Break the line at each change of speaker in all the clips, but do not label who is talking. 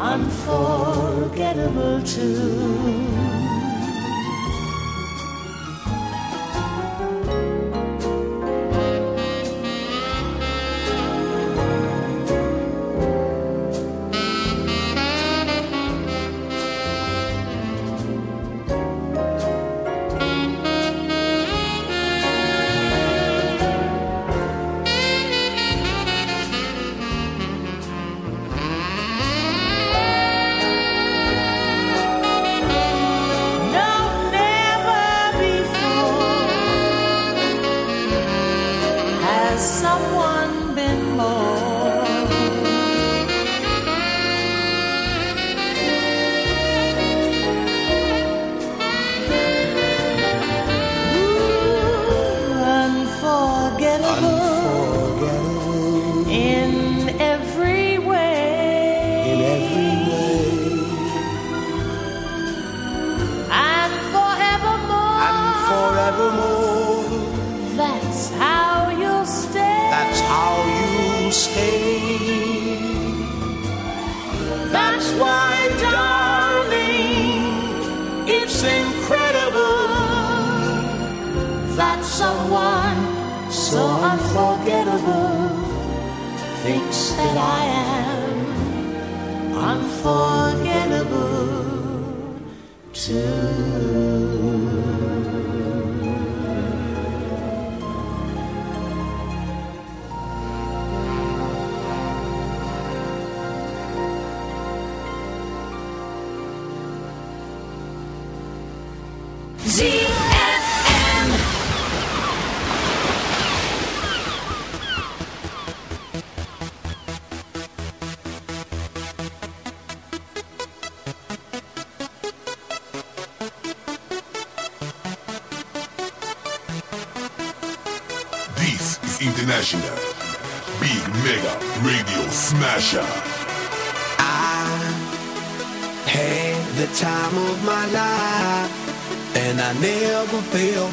unforgettable too.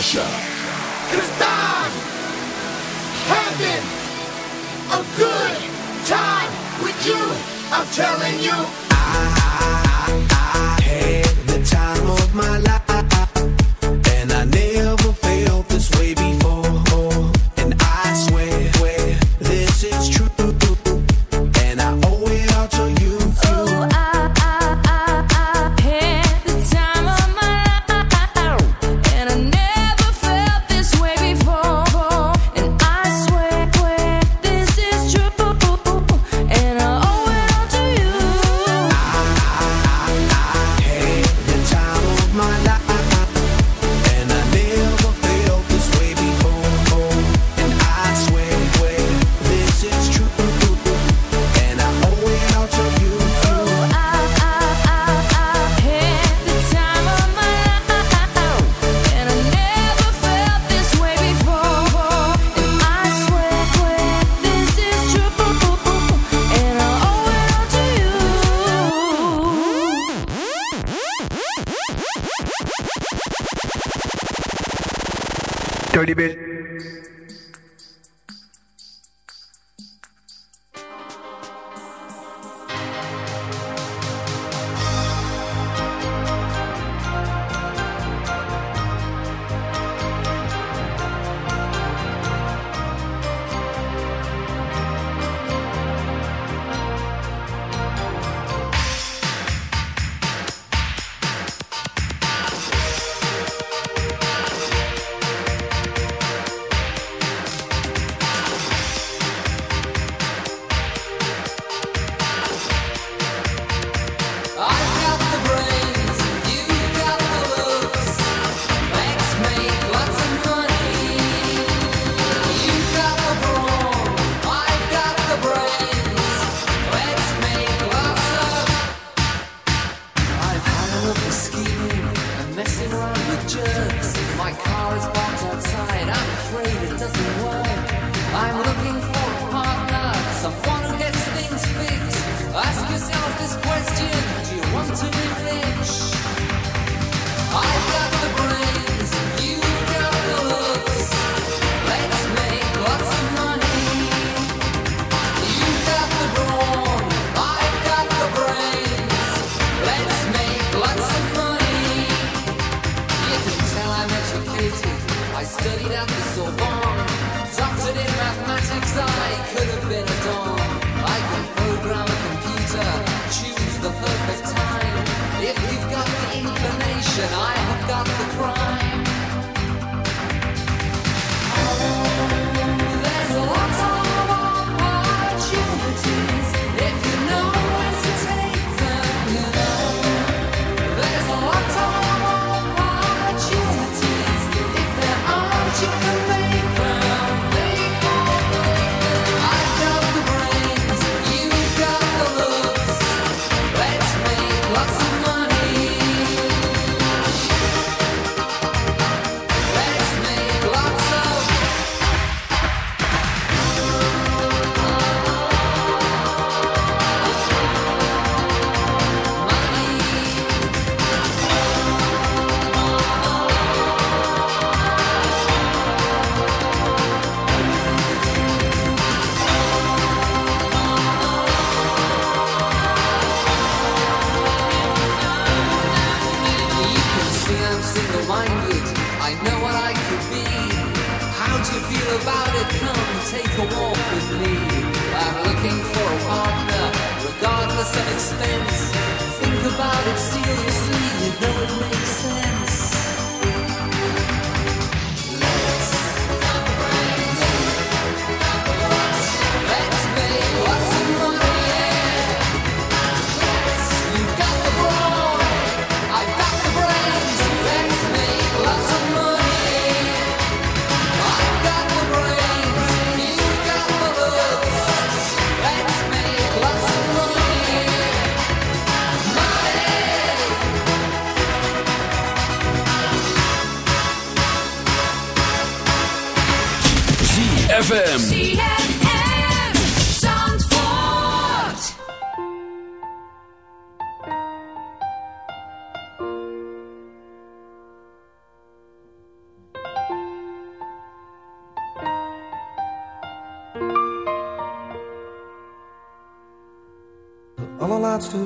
pressure. Sorbonne.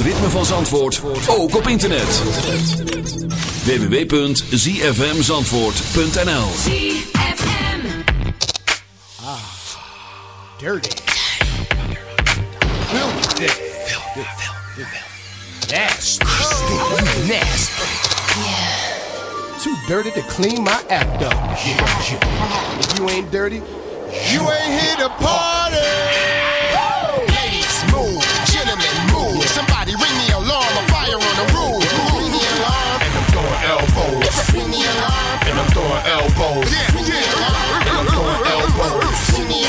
ritme van Zandvoort ook op internet. www.zfmzandvoort.nl
Dirty. Filthy. Nasty. Nasty. Too dirty to clean my act up. If you ain't dirty, you ain't here to party.
Elbows.
Ring the.
And I'm throwing elbows.
Ring the.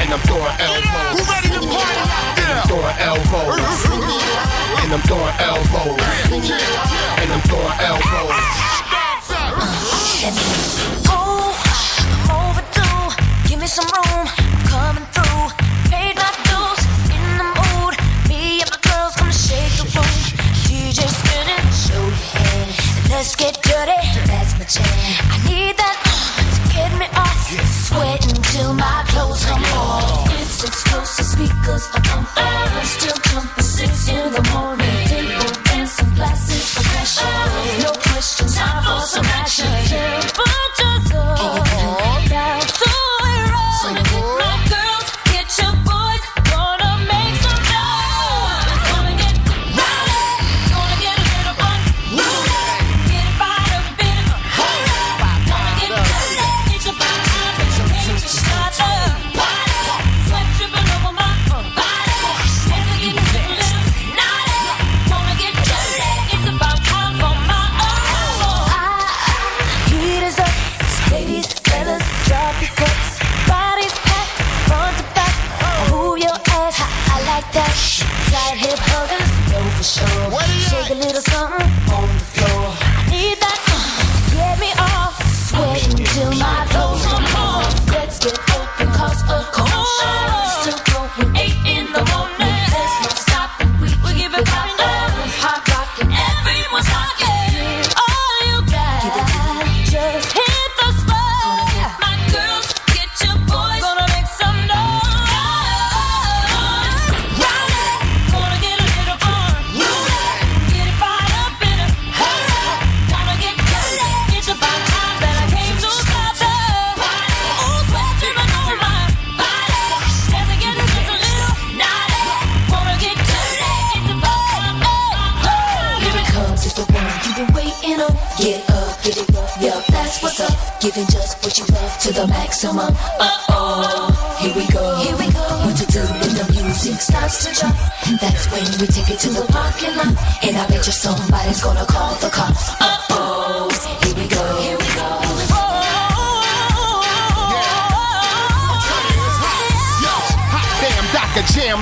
And I'm throwing elbows.
Who ready to party out there?
Throwing elbows.
Ring the.
And I'm throwing elbows.
Ring the.
And I'm throwing elbows.
Oh, I'm overdue. Give me some room. I'm coming through. Paid my dues. In the mood. Me and my girls gonna shake the room. DJ spinning. Show your head. Let's get dirty. cause I'm I still jumping. Hip huggers, know for sure.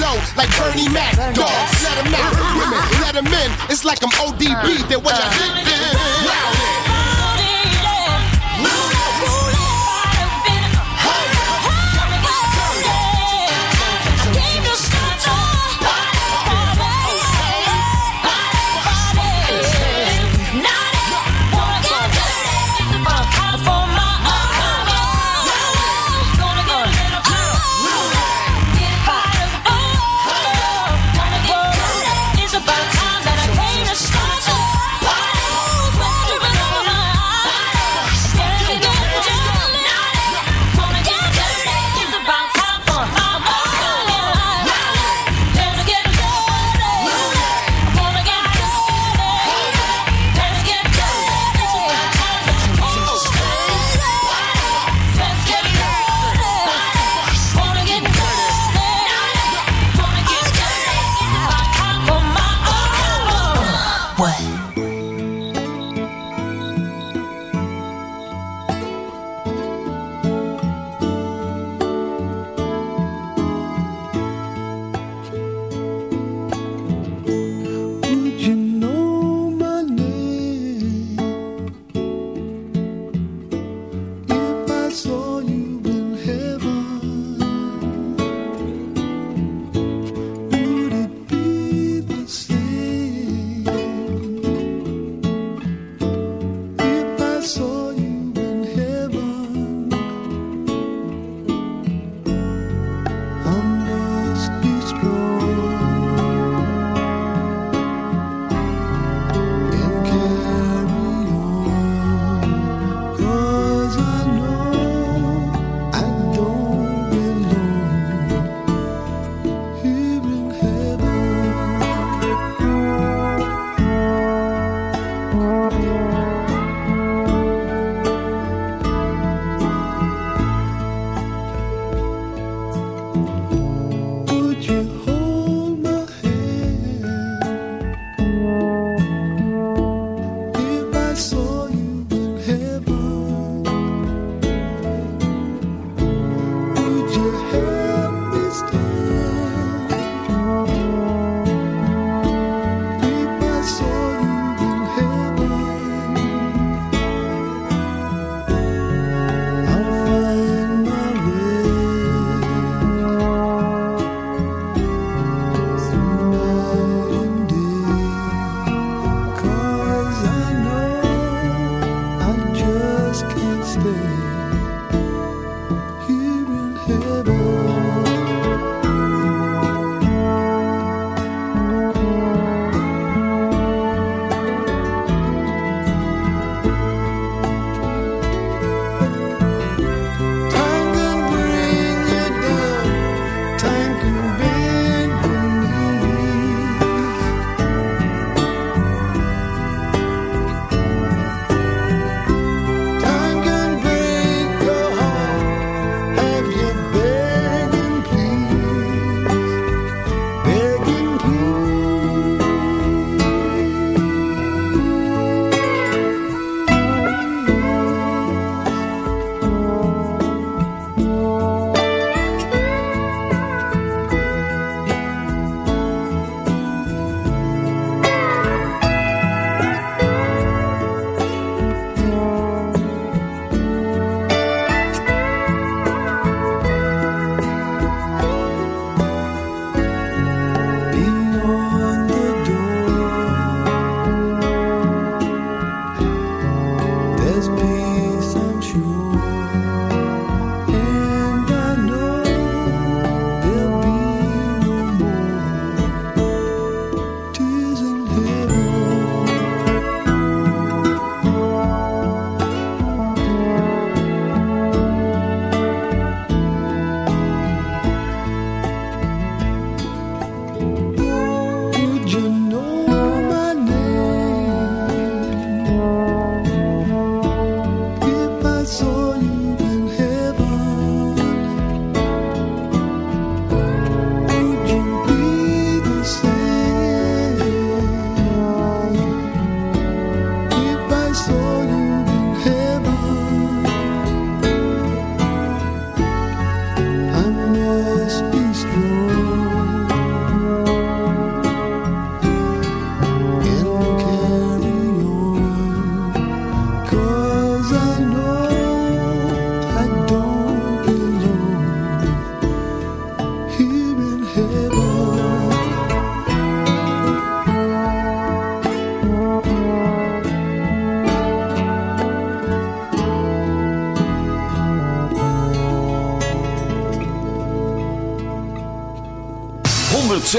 low like Bernie Mac. Dogs, let 'em out. Women, let 'em in. It's like I'm ODB. Then when I hit it, wow.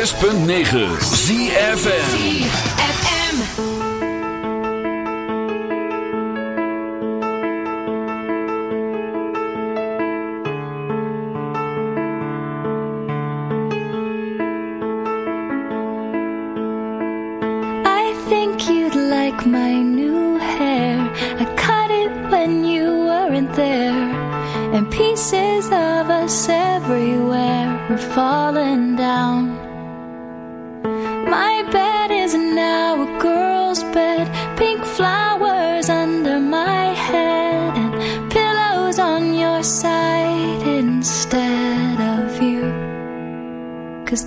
106.9
ZFN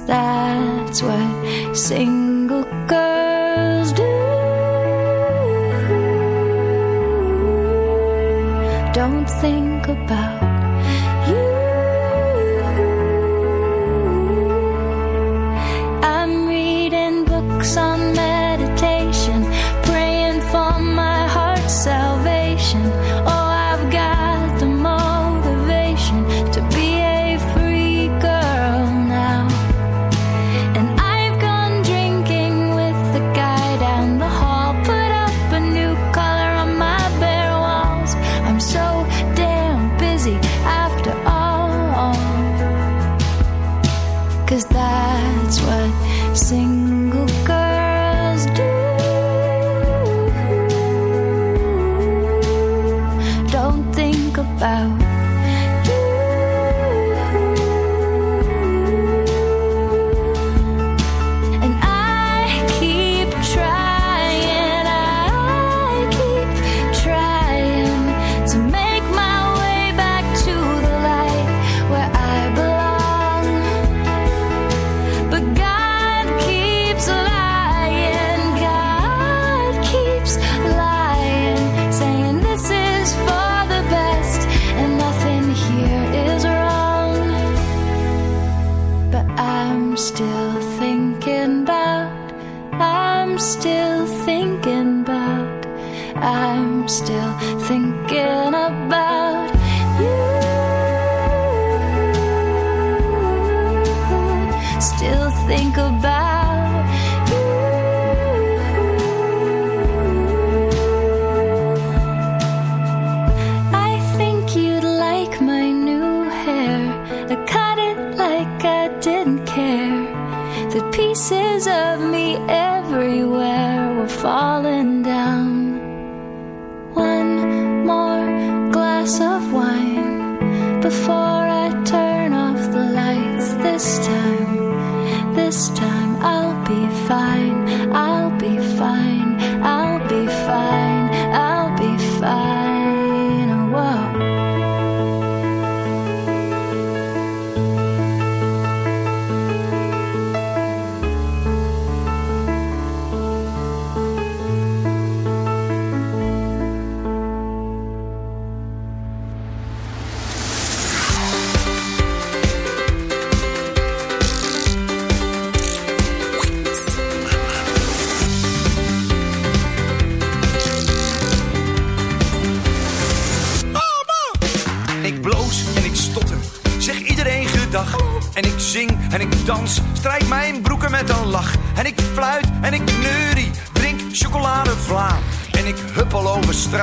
That's
why sing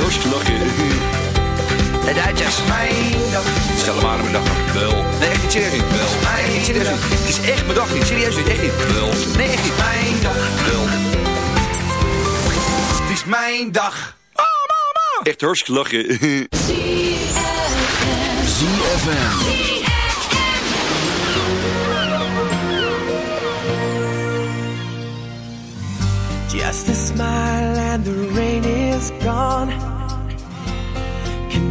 Echt hartstikke lachen.
De Duitsers.
Mijn dag.
Stel hem aan mijn dag. Wel.
Nee, echt niet serieus niet. Wel. Nee, niet serieus niet. Het is echt mijn dag niet. Serieus niet. Echt niet.
Wel.
Nee, echt niet. Mijn dag.
Wel.
Het is mijn dag.
Echt hartstikke lachen. ZFM.
Just a smile and the rain is gone.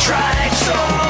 tried so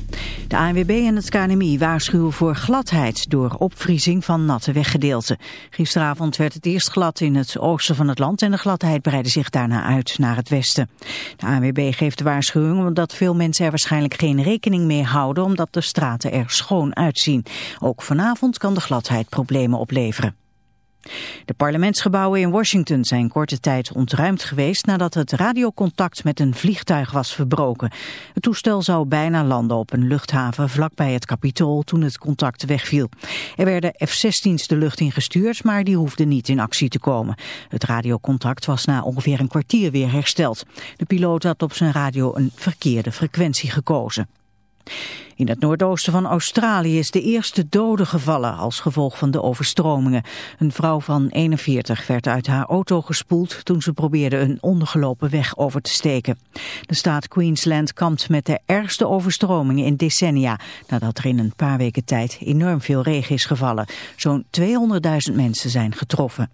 De ANWB en het KNMI waarschuwen voor gladheid door opvriezing van natte weggedeelten. Gisteravond werd het eerst glad in het oosten van het land en de gladheid breidde zich daarna uit naar het westen. De ANWB geeft de waarschuwing omdat veel mensen er waarschijnlijk geen rekening mee houden omdat de straten er schoon uitzien. Ook vanavond kan de gladheid problemen opleveren. De parlementsgebouwen in Washington zijn korte tijd ontruimd geweest nadat het radiocontact met een vliegtuig was verbroken. Het toestel zou bijna landen op een luchthaven vlakbij het Capitool toen het contact wegviel. Er werden F-16's de lucht in gestuurd, maar die hoefden niet in actie te komen. Het radiocontact was na ongeveer een kwartier weer hersteld. De piloot had op zijn radio een verkeerde frequentie gekozen. In het noordoosten van Australië is de eerste dode gevallen als gevolg van de overstromingen. Een vrouw van 41 werd uit haar auto gespoeld toen ze probeerde een ondergelopen weg over te steken. De staat Queensland kampt met de ergste overstromingen in decennia, nadat er in een paar weken tijd enorm veel regen is gevallen. Zo'n 200.000 mensen zijn getroffen.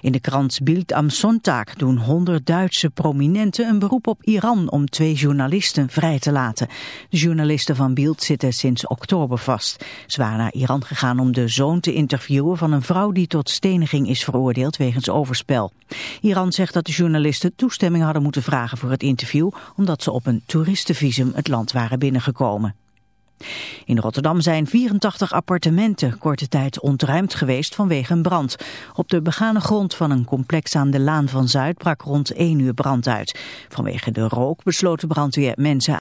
In de krant Bild am Sonntag doen honderd Duitse prominenten een beroep op Iran om twee journalisten vrij te laten. De journalisten van Bild zitten sinds oktober vast. Ze waren naar Iran gegaan om de zoon te interviewen van een vrouw die tot steniging is veroordeeld wegens overspel. Iran zegt dat de journalisten toestemming hadden moeten vragen voor het interview omdat ze op een toeristenvisum het land waren binnengekomen. In Rotterdam zijn 84 appartementen korte tijd ontruimd geweest vanwege een brand. Op de begane grond van een complex aan de Laan van Zuid brak rond 1 uur brand uit. Vanwege de rook besloot de brandweer mensen